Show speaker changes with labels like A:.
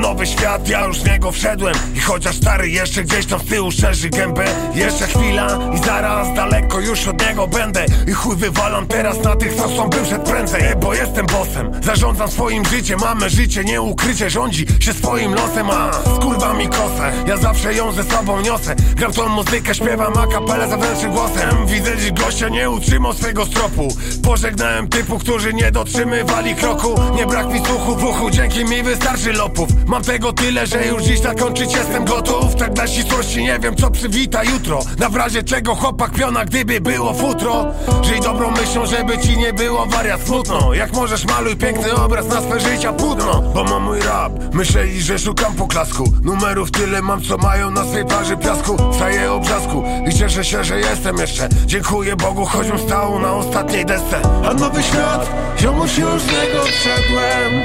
A: nowy świat, ja już w niego wszedłem. I chociaż stary jeszcze gdzieś tam z tyłu szerzy gębę Jeszcze chwila i zaraz daleko już od niego będę. I chuj wywalam teraz na tych, co są bym przed prędzej. Bo jestem bossem, zarządzam swoim życiem Mamy życie, nie ukrycie, rządzi się swoim losem. A skurwa mi kosę, ja zawsze ją ze sobą niosę. Gram tą muzykę, śpiewam a kapelę zewnętrznym głosem. Widzę dziś gościa nie utrzymał swego stropu. Pożegnałem typu, którzy nie dotrzymywali kroku. Nie brak mi słuchu w uchu, dzięki mi wystarczy lopów Mam tego tyle, że już dziś zakończyć jestem gotów. Tak dla ścisłości nie wiem co przywita jutro. Na w razie czego chłopak piona, gdyby było futro. Żyj dobrą myślą, żeby ci nie było wariat smutno. Jak możesz maluj piękny obraz na swe życia płótno. Bo mam mój rap, myśleli, że szukam poklasku Numerów tyle mam, co mają na swej plaży piasku. Staję obrzasku i cieszę się, że jestem jeszcze. Dziękuję Bogu, choćbym stał na ostatniej desce. A nowy świat, ziomuś już z Niego wszedłem